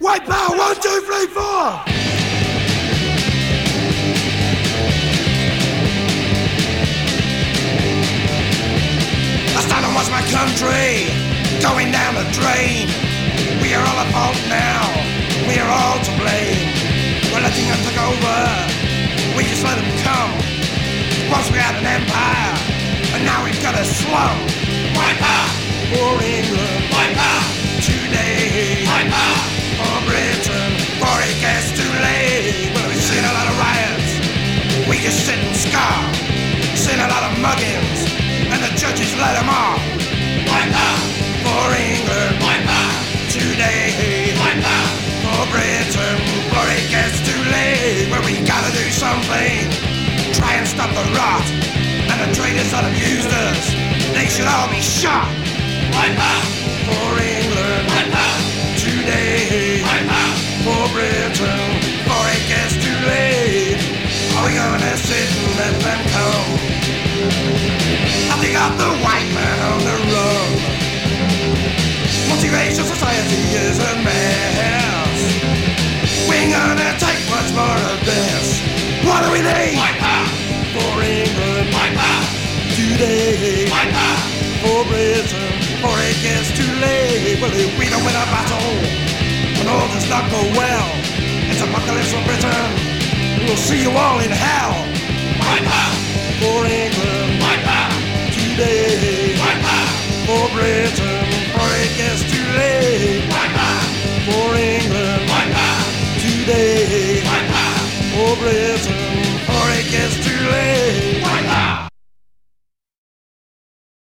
White power, one, two, three, four. Watch my country going down the drain. We are all at fault now. We are all to blame. We're letting them take over. We just let them come. Once we had an empire, and now we've got a slum. White power for England. White power today. Just sit and scar. Seen a lot of muggings, and the judges let them off. White power for England. White power today. White power for Britain. For it gets too late. Well, we gotta do something. Try and stop the rot. And the traitors that have used us, they should all be shot. White the white man? Multiracial society is a mess. We ain't gonna take much more of this. What do we need? White for England. White today. For Britain. For it gets too late. We battle, when all does not go well, it's apocalypse for Britain. We'll see you all in hell. Britain. For it gets too late.